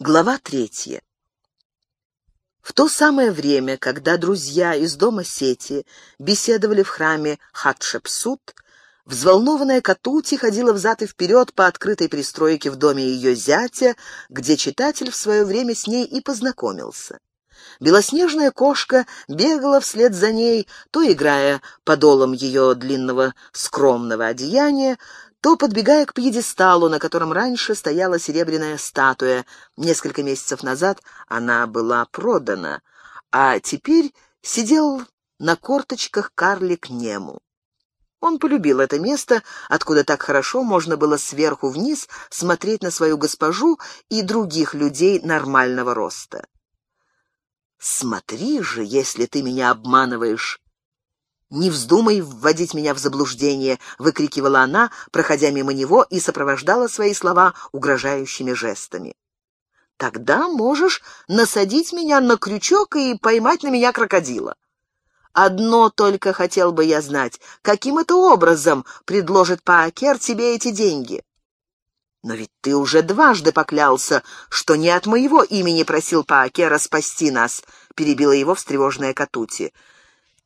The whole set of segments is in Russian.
Глава третья. В то самое время, когда друзья из дома Сети беседовали в храме Хатшепсут, взволнованная Катути ходила взад и вперед по открытой пристройке в доме ее зятя, где читатель в свое время с ней и познакомился. Белоснежная кошка бегала вслед за ней, то играя подолом ее длинного скромного одеяния, то подбегая к пьедесталу, на котором раньше стояла серебряная статуя. Несколько месяцев назад она была продана, а теперь сидел на корточках карлик Нему. Он полюбил это место, откуда так хорошо можно было сверху вниз смотреть на свою госпожу и других людей нормального роста. «Смотри же, если ты меня обманываешь!» «Не вздумай вводить меня в заблуждение!» — выкрикивала она, проходя мимо него, и сопровождала свои слова угрожающими жестами. «Тогда можешь насадить меня на крючок и поймать на меня крокодила. Одно только хотел бы я знать, каким это образом предложит Паакер тебе эти деньги?» «Но ведь ты уже дважды поклялся, что не от моего имени просил Паакера спасти нас», — перебила его встревоженная Катути.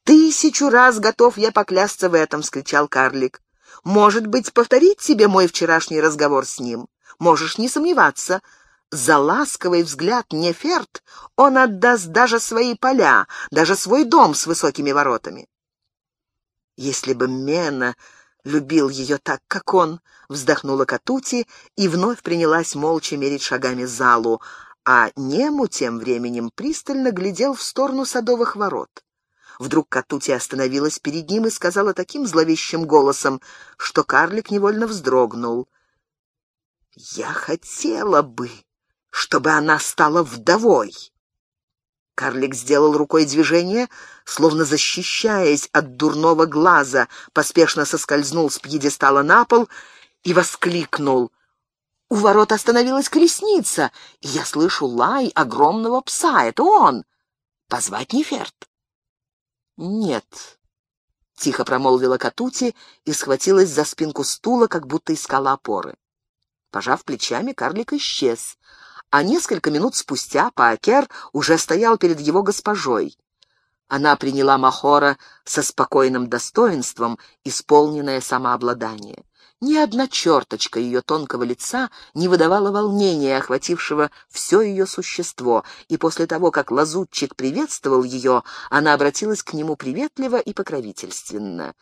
«Тысячу раз готов я поклясться в этом!» — скричал карлик. «Может быть, повторить тебе мой вчерашний разговор с ним? Можешь не сомневаться. За ласковый взгляд Неферт он отдаст даже свои поля, даже свой дом с высокими воротами». «Если бы Мена любил ее так, как он», — вздохнула Катути и вновь принялась молча мерить шагами залу, а Нему тем временем пристально глядел в сторону садовых ворот. Вдруг Катути остановилась перед ним и сказала таким зловещим голосом, что карлик невольно вздрогнул. «Я хотела бы, чтобы она стала вдовой». Карлик сделал рукой движение, словно защищаясь от дурного глаза, поспешно соскользнул с пьедестала на пол и воскликнул. «У ворот остановилась колесница, и я слышу лай огромного пса. Это он! Позвать Неферт!» «Нет», — тихо промолвила Катути и схватилась за спинку стула, как будто искала опоры. Пожав плечами, карлик исчез, а несколько минут спустя Паакер уже стоял перед его госпожой. Она приняла Махора со спокойным достоинством, исполненное самообладание. Ни одна черточка ее тонкого лица не выдавала волнения, охватившего все ее существо, и после того, как лазутчик приветствовал ее, она обратилась к нему приветливо и покровительственно.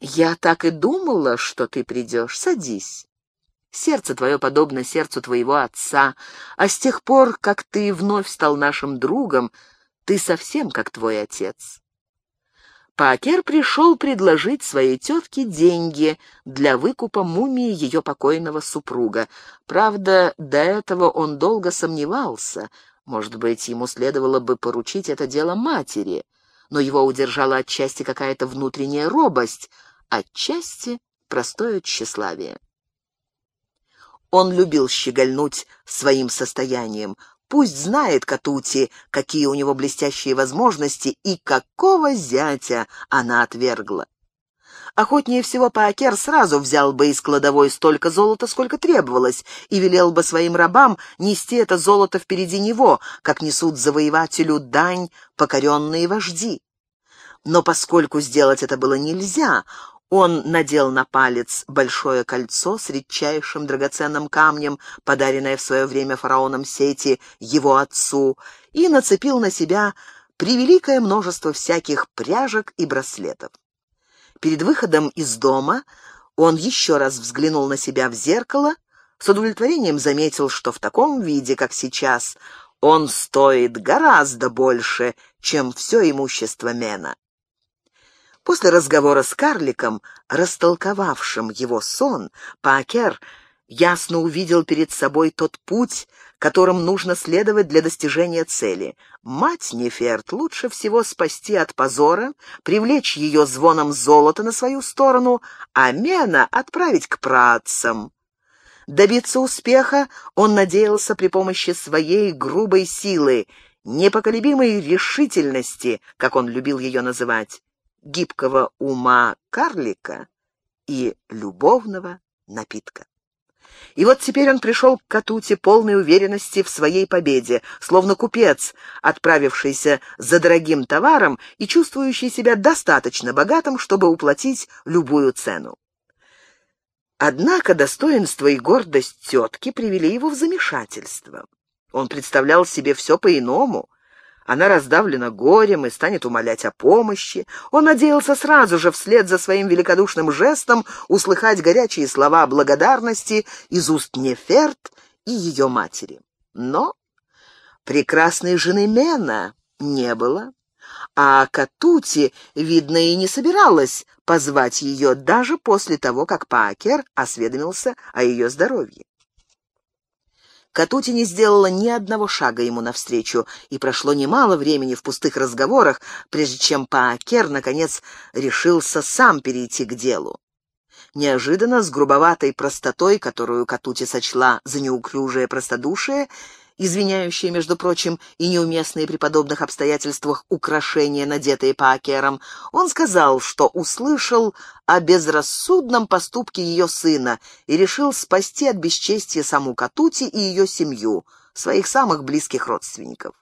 «Я так и думала, что ты придешь. Садись. Сердце твое подобно сердцу твоего отца, а с тех пор, как ты вновь стал нашим другом, ты совсем как твой отец». Пакер пришел предложить своей тетке деньги для выкупа мумии ее покойного супруга. Правда, до этого он долго сомневался. Может быть, ему следовало бы поручить это дело матери. Но его удержала отчасти какая-то внутренняя робость, отчасти простое тщеславие. Он любил щегольнуть своим состоянием. Пусть знает Катути, какие у него блестящие возможности и какого зятя она отвергла. Охотнее всего Паакер сразу взял бы из кладовой столько золота, сколько требовалось, и велел бы своим рабам нести это золото впереди него, как несут завоевателю дань покоренные вожди. Но поскольку сделать это было нельзя, он надел на палец большое кольцо с редчайшим драгоценным камнем, подаренное в свое время фараоном Сети его отцу, и нацепил на себя превеликое множество всяких пряжек и браслетов. Перед выходом из дома он еще раз взглянул на себя в зеркало, с удовлетворением заметил, что в таком виде, как сейчас, он стоит гораздо больше, чем все имущество Мена. После разговора с карликом, растолковавшим его сон, Пакер ясно увидел перед собой тот путь, которым нужно следовать для достижения цели. Мать Неферт лучше всего спасти от позора, привлечь ее звоном золота на свою сторону, а Мена отправить к працам. Добиться успеха он надеялся при помощи своей грубой силы, непоколебимой решительности, как он любил ее называть гибкого ума карлика и любовного напитка. И вот теперь он пришел к Катуте полной уверенности в своей победе, словно купец, отправившийся за дорогим товаром и чувствующий себя достаточно богатым, чтобы уплатить любую цену. Однако достоинство и гордость тетки привели его в замешательство. Он представлял себе все по-иному. Она раздавлена горем и станет умолять о помощи. Он надеялся сразу же, вслед за своим великодушным жестом, услыхать горячие слова благодарности из уст Неферт и ее матери. Но прекрасной жены Мена не было а Катути, видно, и не собиралась позвать ее даже после того, как Пакер осведомился о ее здоровье. Катути не сделала ни одного шага ему навстречу, и прошло немало времени в пустых разговорах, прежде чем Паакер, наконец, решился сам перейти к делу. Неожиданно, с грубоватой простотой, которую Катути сочла за неуклюжее простодушие, извиняющие, между прочим, и неуместные при подобных обстоятельствах украшения, надетые Пакером, он сказал, что услышал о безрассудном поступке ее сына и решил спасти от бесчестия саму Катути и ее семью, своих самых близких родственников.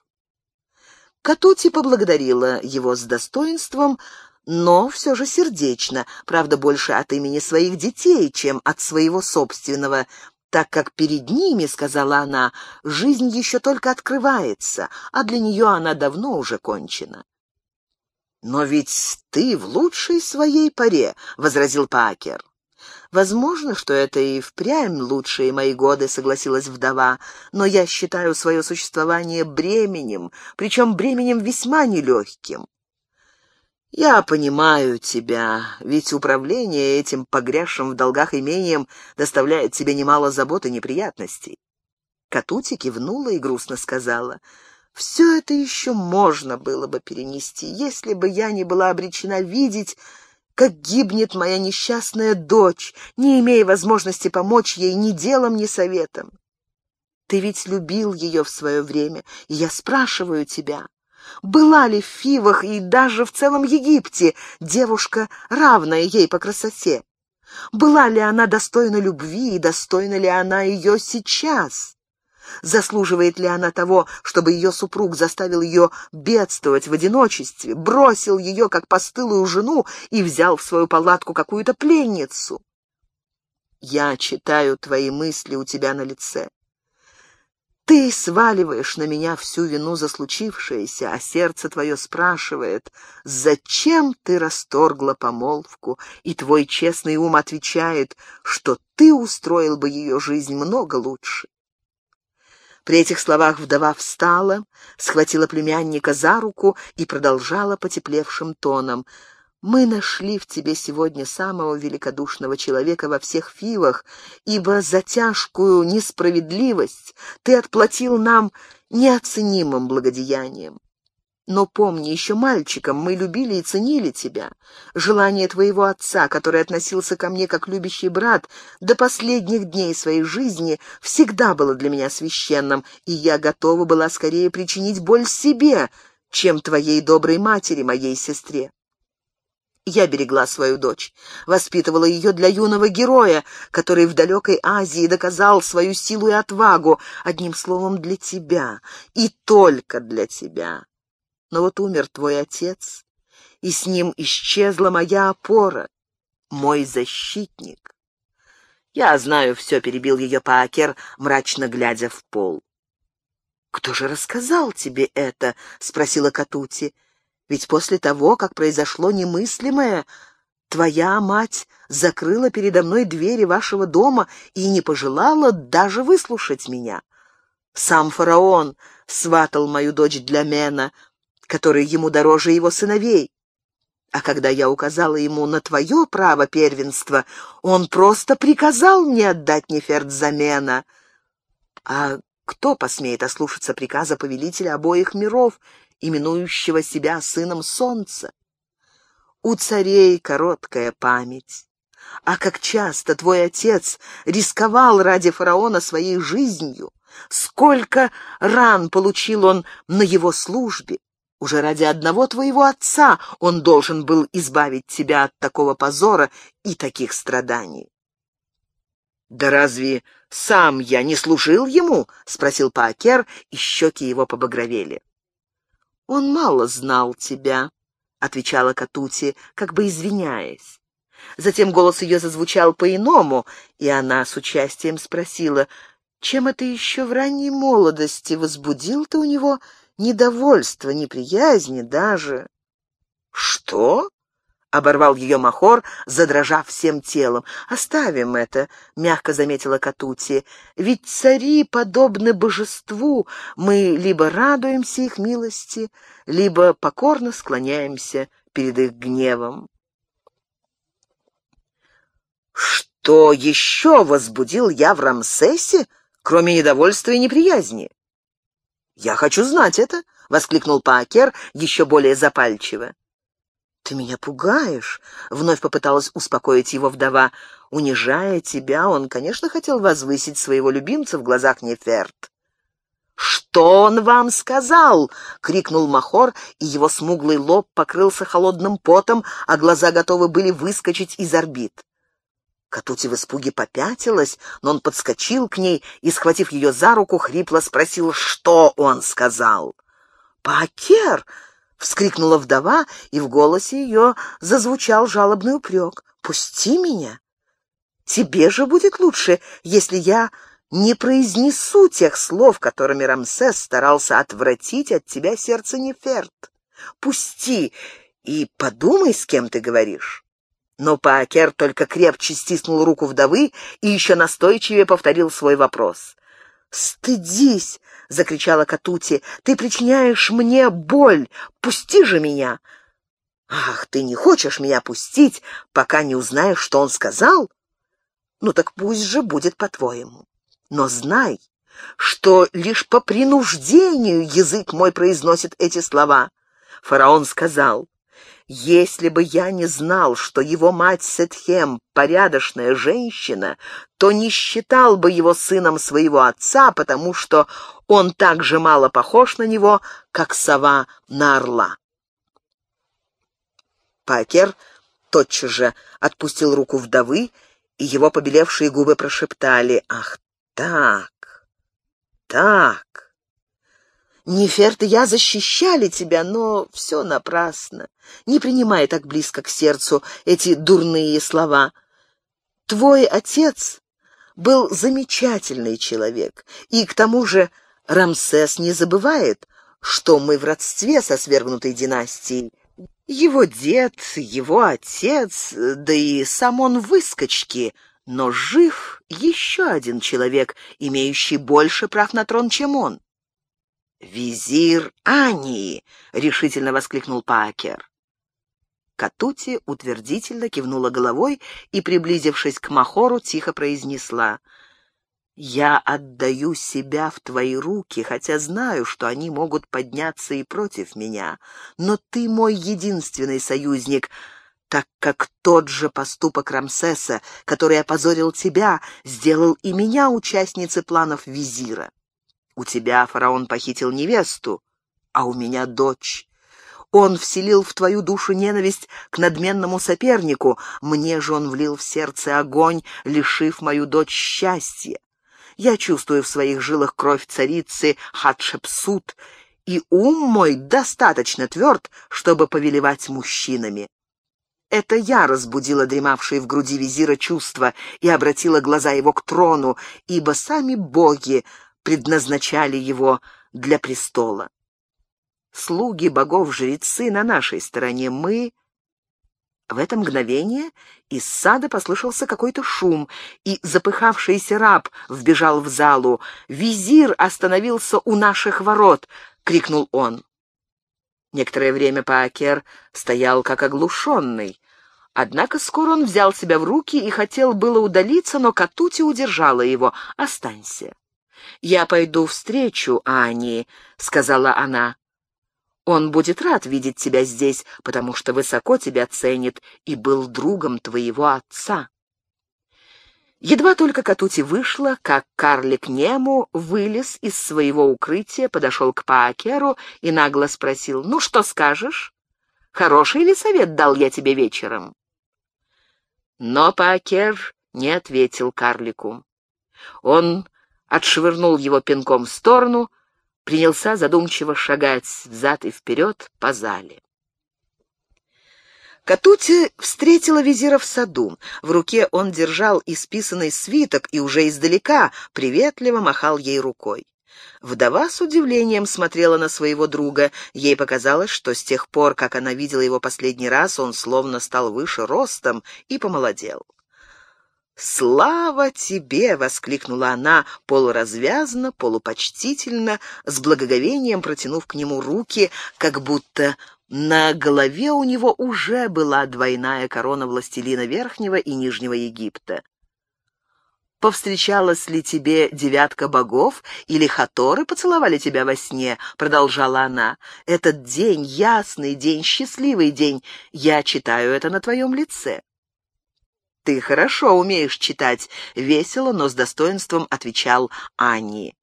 Катути поблагодарила его с достоинством, но все же сердечно, правда, больше от имени своих детей, чем от своего собственного, так как перед ними, — сказала она, — жизнь еще только открывается, а для нее она давно уже кончена. «Но ведь ты в лучшей своей паре», — возразил Пакер. «Возможно, что это и впрямь лучшие мои годы», — согласилась вдова, «но я считаю свое существование бременем, причем бременем весьма нелегким. «Я понимаю тебя, ведь управление этим погрязшим в долгах имением доставляет тебе немало забот и неприятностей». Катути кивнула и грустно сказала, «Все это еще можно было бы перенести, если бы я не была обречена видеть, как гибнет моя несчастная дочь, не имея возможности помочь ей ни делом, ни советом. Ты ведь любил ее в свое время, и я спрашиваю тебя, была ли в Фивах и даже в целом Египте девушка, равная ей по красоте? Была ли она достойна любви и достойна ли она ее сейчас? Заслуживает ли она того, чтобы ее супруг заставил ее бедствовать в одиночестве, бросил ее как постылую жену и взял в свою палатку какую-то пленницу? Я читаю твои мысли у тебя на лице. Ты сваливаешь на меня всю вину за случившееся, а сердце твое спрашивает, зачем ты расторгла помолвку, и твой честный ум отвечает, что ты устроил бы ее жизнь много лучше. При этих словах вдова встала, схватила племянника за руку и продолжала потеплевшим тоном — мы нашли в тебе сегодня самого великодушного человека во всех фивах, ибо за тяжкую несправедливость ты отплатил нам неоценимым благодеянием. Но помни, еще мальчиком мы любили и ценили тебя. Желание твоего отца, который относился ко мне как любящий брат, до последних дней своей жизни всегда было для меня священным, и я готова была скорее причинить боль себе, чем твоей доброй матери, моей сестре. Я берегла свою дочь, воспитывала ее для юного героя, который в далекой Азии доказал свою силу и отвагу, одним словом, для тебя, и только для тебя. Но вот умер твой отец, и с ним исчезла моя опора, мой защитник. Я знаю все, перебил ее Пакер, мрачно глядя в пол. «Кто же рассказал тебе это?» — спросила Катути. Ведь после того, как произошло немыслимое, твоя мать закрыла передо мной двери вашего дома и не пожелала даже выслушать меня. Сам фараон сватал мою дочь для Мена, который ему дороже его сыновей. А когда я указала ему на твое право первенства, он просто приказал мне отдать Неферт замена. А кто посмеет ослушаться приказа повелителя обоих миров, именующего себя сыном солнца. У царей короткая память. А как часто твой отец рисковал ради фараона своей жизнью, сколько ран получил он на его службе. Уже ради одного твоего отца он должен был избавить тебя от такого позора и таких страданий. «Да разве Сам я не служил ему?» — спросил Паакер, и щеки его побагровели. «Он мало знал тебя», — отвечала Катути, как бы извиняясь. Затем голос ее зазвучал по-иному, и она с участием спросила, чем это еще в ранней молодости возбудил ты у него недовольство, неприязни даже. «Что?» — оборвал ее Махор, задрожав всем телом. «Оставим это», — мягко заметила Катути. «Ведь цари подобны божеству. Мы либо радуемся их милости, либо покорно склоняемся перед их гневом». «Что еще возбудил я в Рамсесе, кроме недовольства и неприязни?» «Я хочу знать это», — воскликнул Паакер еще более запальчиво. «Ты меня пугаешь», — вновь попыталась успокоить его вдова. «Унижая тебя, он, конечно, хотел возвысить своего любимца в глазах Неферт». «Что он вам сказал?» — крикнул Махор, и его смуглый лоб покрылся холодным потом, а глаза готовы были выскочить из орбит. Катути в испуге попятилась, но он подскочил к ней и, схватив ее за руку, хрипло спросил, что он сказал. «Пакер!» — вскрикнула вдова, и в голосе ее зазвучал жалобный упрек. «Пусти меня! Тебе же будет лучше, если я не произнесу тех слов, которыми Рамсес старался отвратить от тебя сердце Неферт. Пусти и подумай, с кем ты говоришь». Но Паакер только крепче стиснул руку вдовы и еще настойчивее повторил свой вопрос. «Стыдись!» — закричала Катути. «Ты причиняешь мне боль! Пусти же меня!» «Ах, ты не хочешь меня пустить, пока не узнаешь, что он сказал? Ну так пусть же будет по-твоему. Но знай, что лишь по принуждению язык мой произносит эти слова. Фараон сказал, если бы я не знал, что его мать Сетхем — порядочная женщина, то не считал бы его сыном своего отца, потому что он так же мало похож на него, как сова на орла. Пакер тотчас же отпустил руку вдовы, и его побелевшие губы прошептали «Ах так, так». Неферт я защищали тебя, но все напрасно. Не принимай так близко к сердцу эти дурные слова. Твой отец был замечательный человек, и к тому же Рамсес не забывает, что мы в родстве со свергнутой династией. Его дед, его отец, да и сам он выскочки, но жив еще один человек, имеющий больше прав на трон, чем он. «Визир Ании!» — решительно воскликнул Паакер. Катути утвердительно кивнула головой и, приблизившись к Махору, тихо произнесла «Я отдаю себя в твои руки, хотя знаю, что они могут подняться и против меня, но ты мой единственный союзник, так как тот же поступок Рамсеса, который опозорил тебя, сделал и меня участницей планов визира. У тебя фараон похитил невесту, а у меня дочь. Он вселил в твою душу ненависть к надменному сопернику, мне же он влил в сердце огонь, лишив мою дочь счастья. Я чувствую в своих жилах кровь царицы Хатшепсут, и ум мой достаточно тверд, чтобы повелевать мужчинами. Это я разбудила дремавшие в груди визира чувства и обратила глаза его к трону, ибо сами боги предназначали его для престола. Слуги богов-жрецы на нашей стороне, мы... В это мгновение из сада послышался какой-то шум, и запыхавшийся раб вбежал в залу. «Визир остановился у наших ворот!» — крикнул он. Некоторое время Паакер стоял как оглушенный. Однако скоро он взял себя в руки и хотел было удалиться, но Катути удержала его. «Останься. «Я пойду встречу Ани», — сказала она. «Он будет рад видеть тебя здесь, потому что высоко тебя ценит и был другом твоего отца». Едва только Катути вышла, как карлик Нему вылез из своего укрытия, подошел к Паакеру и нагло спросил, «Ну, что скажешь? Хороший ли совет дал я тебе вечером?» Но Паакер не ответил карлику. Он отшвырнул его пинком в сторону, принялся задумчиво шагать взад и вперед по зале. Катути встретила визира в саду. В руке он держал исписанный свиток и уже издалека приветливо махал ей рукой. Вдова с удивлением смотрела на своего друга. Ей показалось, что с тех пор, как она видела его последний раз, он словно стал выше ростом и помолодел. «Слава тебе!» — воскликнула она, полуразвязно, полупочтительно, с благоговением протянув к нему руки, как будто на голове у него уже была двойная корона властелина Верхнего и Нижнего Египта. «Повстречалась ли тебе девятка богов, или хаторы поцеловали тебя во сне?» — продолжала она. «Этот день, ясный день, счастливый день, я читаю это на твоем лице». «Ты хорошо умеешь читать», — весело, но с достоинством отвечал Ани.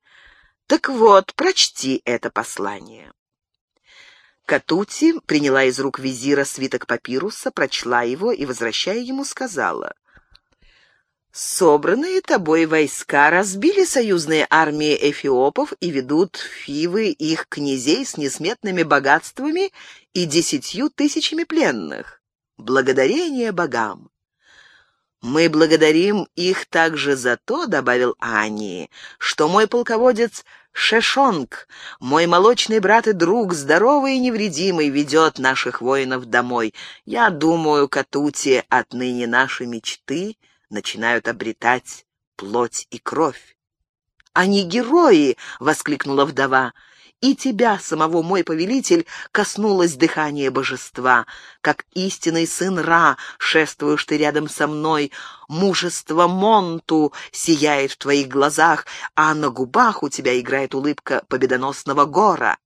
«Так вот, прочти это послание». Катути приняла из рук визира свиток папируса, прочла его и, возвращая ему, сказала. «Собранные тобой войска разбили союзные армии эфиопов и ведут Фивы их князей с несметными богатствами и десятью тысячами пленных. Благодарение богам!» «Мы благодарим их также за то, — добавил Ани, — что мой полководец Шешонг, мой молочный брат и друг, здоровый и невредимый, ведет наших воинов домой. Я думаю, Катути, отныне наши мечты начинают обретать плоть и кровь». «Они герои!» — воскликнула вдова и тебя, самого мой повелитель, коснулось дыхание божества. Как истинный сын Ра шествуешь ты рядом со мной, мужество Монту сияет в твоих глазах, а на губах у тебя играет улыбка победоносного гора.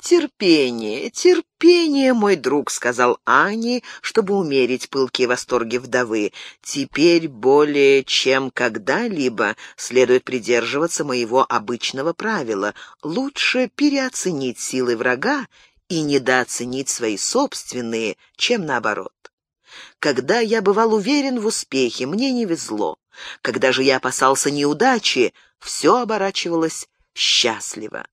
«Терпение, терпение, мой друг», — сказал Ани, чтобы умерить пылкие восторги вдовы. «Теперь более чем когда-либо следует придерживаться моего обычного правила. Лучше переоценить силы врага и недооценить свои собственные, чем наоборот. Когда я бывал уверен в успехе, мне не везло. Когда же я опасался неудачи, все оборачивалось счастливо.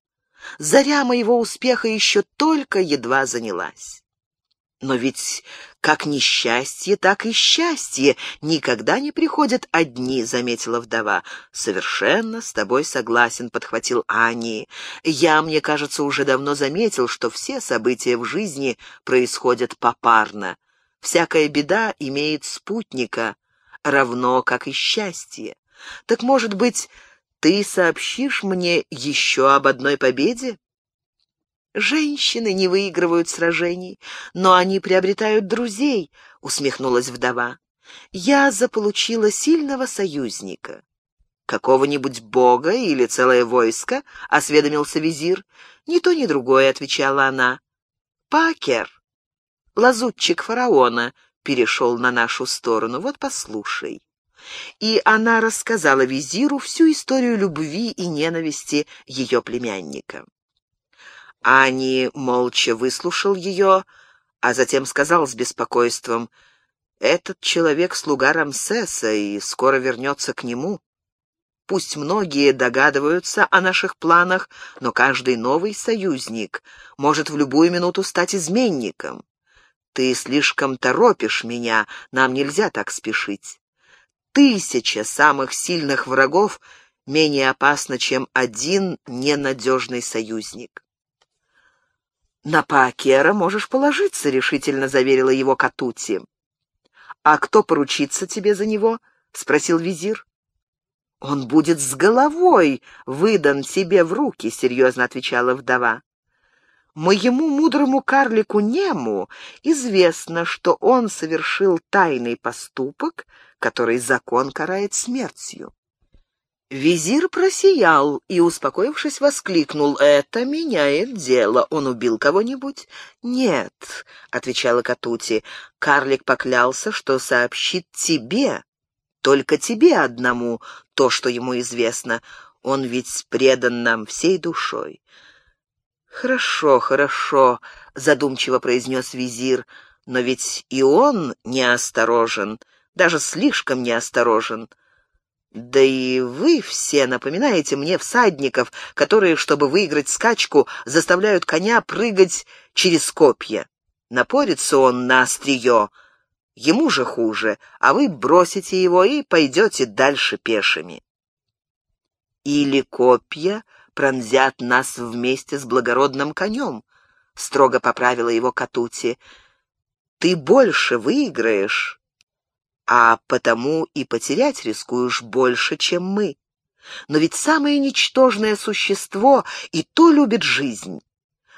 Заря моего успеха еще только едва занялась. Но ведь как несчастье, так и счастье никогда не приходят одни, заметила вдова. Совершенно с тобой согласен, подхватил Ани. Я, мне кажется, уже давно заметил, что все события в жизни происходят попарно. Всякая беда имеет спутника, равно как и счастье. Так, может быть, ты сообщишь мне еще об одной победе? Женщины не выигрывают сражений, но они приобретают друзей, усмехнулась вдова. Я заполучила сильного союзника. Какого-нибудь бога или целое войско? осведомился визир. Ни то, ни другое, отвечала она. Пакер, лазутчик фараона, перешел на нашу сторону. Вот послушай и она рассказала визиру всю историю любви и ненависти ее племянника. Ани молча выслушал ее, а затем сказал с беспокойством, «Этот человек — слуга Рамсеса и скоро вернется к нему. Пусть многие догадываются о наших планах, но каждый новый союзник может в любую минуту стать изменником. Ты слишком торопишь меня, нам нельзя так спешить тысяча самых сильных врагов менее опасна, чем один ненадежный союзник. «На Паакера можешь положиться», — решительно заверила его Катути. «А кто поручится тебе за него?» — спросил визир. «Он будет с головой выдан тебе в руки», — серьезно отвечала вдова. «Моему мудрому карлику Нему известно, что он совершил тайный поступок, который закон карает смертью. Визир просиял и, успокоившись, воскликнул. «Это меняет дело. Он убил кого-нибудь?» «Нет», — отвечала Катути. «Карлик поклялся, что сообщит тебе, только тебе одному, то, что ему известно. Он ведь предан нам всей душой». «Хорошо, хорошо», — задумчиво произнес визир. «Но ведь и он неосторожен» даже слишком неосторожен. Да и вы все напоминаете мне всадников, которые, чтобы выиграть скачку, заставляют коня прыгать через копья. Напорится он на острие, ему же хуже, а вы бросите его и пойдете дальше пешими. Или копья пронзят нас вместе с благородным конем, — строго поправила его Катути. Ты больше выиграешь, а потому и потерять рискуешь больше, чем мы. Но ведь самое ничтожное существо и то любит жизнь.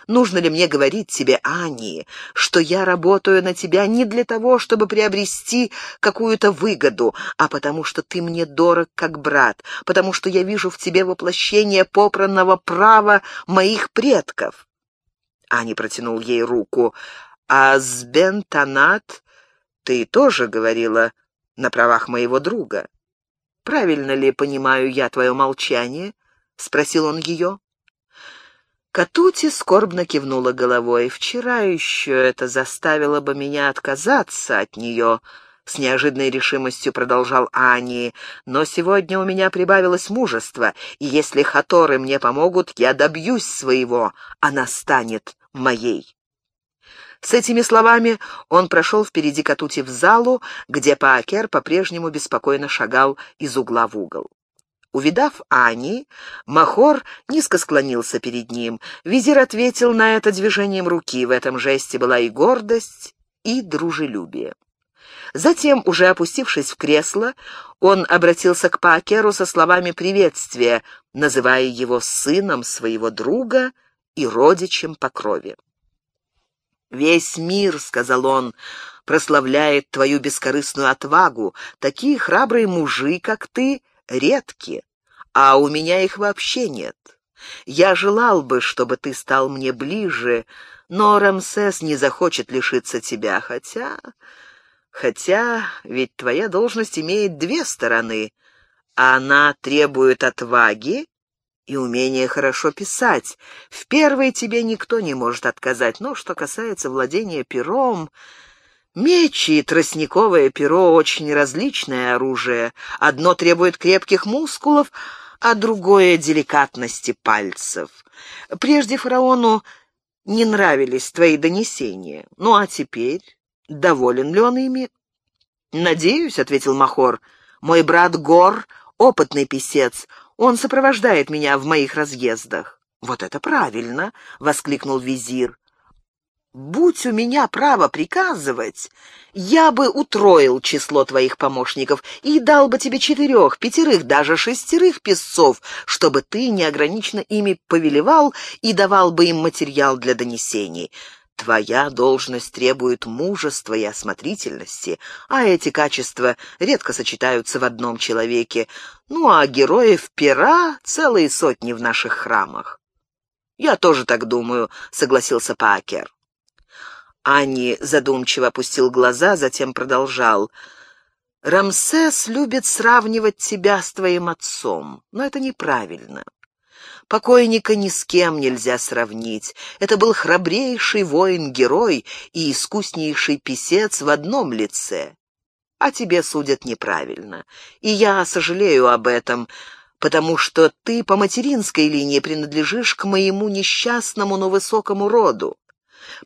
Нужно ли мне говорить тебе, Ани, что я работаю на тебя не для того, чтобы приобрести какую-то выгоду, а потому что ты мне дорог как брат, потому что я вижу в тебе воплощение попранного права моих предков?» Ани протянул ей руку. «А с Бентонат ты тоже говорила на правах моего друга. Правильно ли понимаю я твое молчание?» — спросил он ее. Катути скорбно кивнула головой. «Вчера еще это заставило бы меня отказаться от нее», — с неожиданной решимостью продолжал Ани. «Но сегодня у меня прибавилось мужество, и если хаторы мне помогут, я добьюсь своего. Она станет моей». С этими словами он прошел впереди Катути в залу, где Паакер по-прежнему беспокойно шагал из угла в угол. Увидав Ани, Махор низко склонился перед ним. Визир ответил на это движением руки. В этом жесте была и гордость, и дружелюбие. Затем, уже опустившись в кресло, он обратился к Паакеру со словами приветствия, называя его сыном своего друга и родичем по крови. «Весь мир, — сказал он, — прославляет твою бескорыстную отвагу. Такие храбрые мужи, как ты, — редки, а у меня их вообще нет. Я желал бы, чтобы ты стал мне ближе, но Рамсес не захочет лишиться тебя, хотя... Хотя ведь твоя должность имеет две стороны. Она требует отваги и умения хорошо писать. В первой тебе никто не может отказать, но что касается владения пером... Меч и тростниковое перо — очень различное оружие. Одно требует крепких мускулов, а другое — деликатности пальцев. Прежде фараону не нравились твои донесения. Ну а теперь доволен ли он ими? «Надеюсь», — ответил Махор, — «мой брат Гор — опытный писец. Он сопровождает меня в моих разъездах». «Вот это правильно!» — воскликнул визир. Будь у меня право приказывать, я бы утроил число твоих помощников и дал бы тебе четырех, пятерых, даже шестерых песцов, чтобы ты неограниченно ими повелевал и давал бы им материал для донесений. Твоя должность требует мужества и осмотрительности, а эти качества редко сочетаются в одном человеке. Ну а героев пера целые сотни в наших храмах. «Я тоже так думаю», — согласился Пакер. Ани задумчиво опустил глаза, затем продолжал. «Рамсес любит сравнивать тебя с твоим отцом, но это неправильно. Покойника ни с кем нельзя сравнить. Это был храбрейший воин-герой и искуснейший писец в одном лице. А тебе судят неправильно. И я сожалею об этом, потому что ты по материнской линии принадлежишь к моему несчастному, но высокому роду.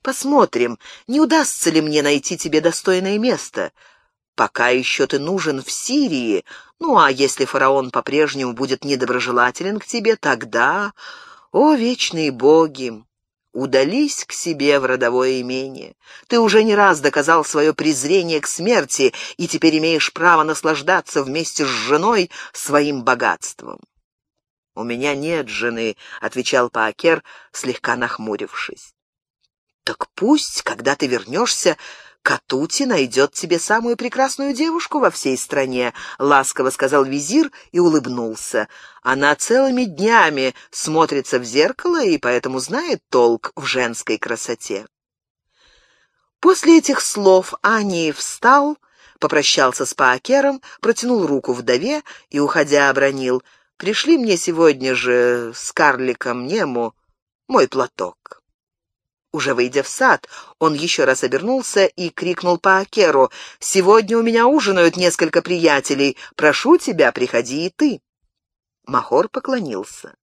Посмотрим, не удастся ли мне найти тебе достойное место. Пока еще ты нужен в Сирии, ну а если фараон по-прежнему будет недоброжелателен к тебе, тогда, о вечные боги, удались к себе в родовое имение. Ты уже не раз доказал свое презрение к смерти и теперь имеешь право наслаждаться вместе с женой своим богатством. «У меня нет жены», — отвечал Паакер, слегка нахмурившись. «Так пусть, когда ты вернешься, Катути найдет тебе самую прекрасную девушку во всей стране», — ласково сказал визир и улыбнулся. «Она целыми днями смотрится в зеркало и поэтому знает толк в женской красоте». После этих слов Ани встал, попрощался с Паакером, протянул руку вдове и, уходя, обронил «Пришли мне сегодня же с карликом Нему мой платок». Уже выйдя в сад, он еще раз обернулся и крикнул по Акеру «Сегодня у меня ужинают несколько приятелей. Прошу тебя, приходи и ты». Махор поклонился.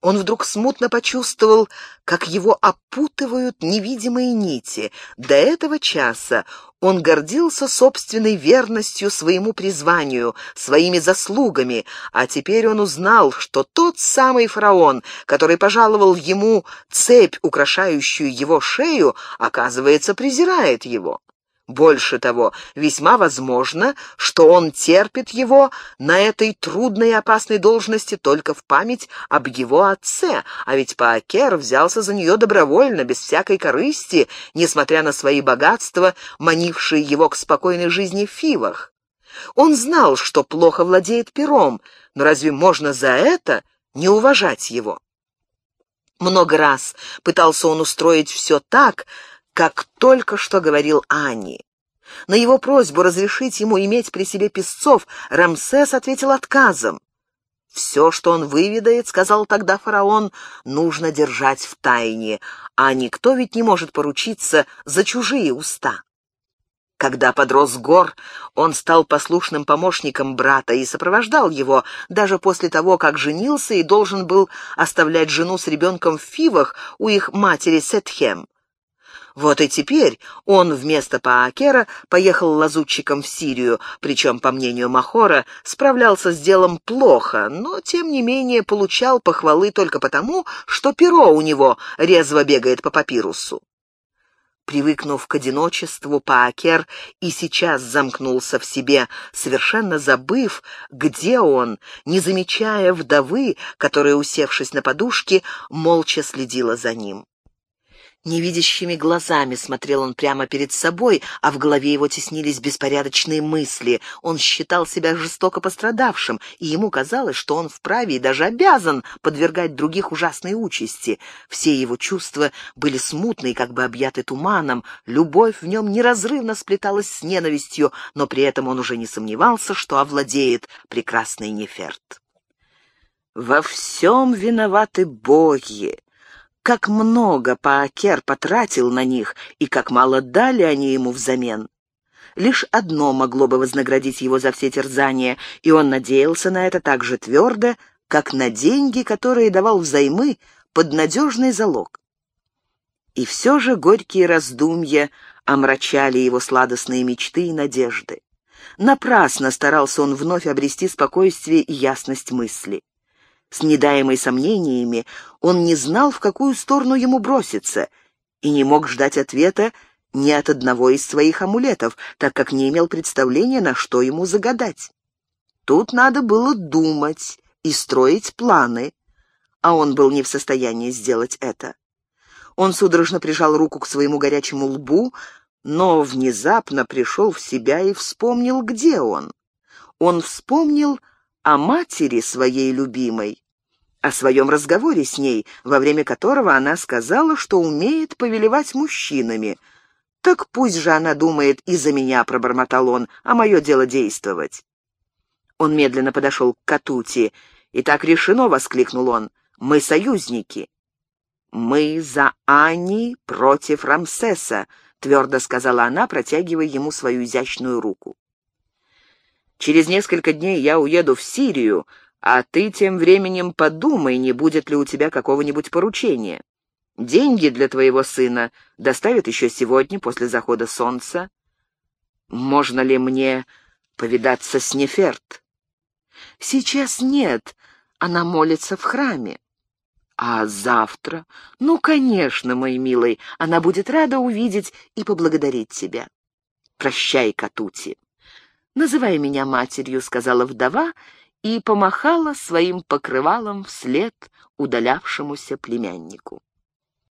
Он вдруг смутно почувствовал, как его опутывают невидимые нити. До этого часа он гордился собственной верностью своему призванию, своими заслугами, а теперь он узнал, что тот самый фараон, который пожаловал ему цепь, украшающую его шею, оказывается, презирает его. Больше того, весьма возможно, что он терпит его на этой трудной и опасной должности только в память об его отце, а ведь Паакер взялся за нее добровольно, без всякой корысти, несмотря на свои богатства, манившие его к спокойной жизни в Фивах. Он знал, что плохо владеет пером, но разве можно за это не уважать его? Много раз пытался он устроить все так, как только что говорил Ани. На его просьбу разрешить ему иметь при себе песцов Рамсес ответил отказом. «Все, что он выведает, — сказал тогда фараон, — нужно держать в тайне, а никто ведь не может поручиться за чужие уста». Когда подрос Гор, он стал послушным помощником брата и сопровождал его, даже после того, как женился и должен был оставлять жену с ребенком в Фивах у их матери Сетхем. Вот и теперь он вместо Паакера поехал лазутчиком в Сирию, причем, по мнению Махора, справлялся с делом плохо, но, тем не менее, получал похвалы только потому, что перо у него резво бегает по папирусу. Привыкнув к одиночеству, Паакер и сейчас замкнулся в себе, совершенно забыв, где он, не замечая вдовы, которая, усевшись на подушке, молча следила за ним. Невидящими глазами смотрел он прямо перед собой, а в голове его теснились беспорядочные мысли. Он считал себя жестоко пострадавшим, и ему казалось, что он вправе и даже обязан подвергать других ужасной участи. Все его чувства были смутны и как бы объяты туманом, любовь в нем неразрывно сплеталась с ненавистью, но при этом он уже не сомневался, что овладеет прекрасный Неферт. «Во всем виноваты боги!» Как много Паакер потратил на них и как мало дали они ему взамен. Лишь одно могло бы вознаградить его за все терзания, и он надеялся на это так же твердо, как на деньги, которые давал взаймы под надежный залог. И все же горькие раздумья омрачали его сладостные мечты и надежды. Напрасно старался он вновь обрести спокойствие и ясность мысли. С недаемой сомнениями он не знал, в какую сторону ему броситься, и не мог ждать ответа ни от одного из своих амулетов, так как не имел представления, на что ему загадать. Тут надо было думать и строить планы, а он был не в состоянии сделать это. Он судорожно прижал руку к своему горячему лбу, но внезапно пришел в себя и вспомнил, где он. Он вспомнил о матери своей любимой, о своем разговоре с ней, во время которого она сказала, что умеет повелевать мужчинами. «Так пусть же она думает и за меня», — пробормотал он, — «а мое дело действовать». Он медленно подошел к Катути. «И так решено», — воскликнул он, — «мы союзники». «Мы за Ани против Рамсеса», — твердо сказала она, протягивая ему свою изящную руку. «Через несколько дней я уеду в Сирию», а ты тем временем подумай, не будет ли у тебя какого-нибудь поручения. Деньги для твоего сына доставят еще сегодня, после захода солнца. Можно ли мне повидаться с Неферт? Сейчас нет, она молится в храме. А завтра? Ну, конечно, мой милый, она будет рада увидеть и поблагодарить тебя. Прощай, Катути. «Называй меня матерью», — сказала вдова, и помахала своим покрывалом вслед удалявшемуся племяннику.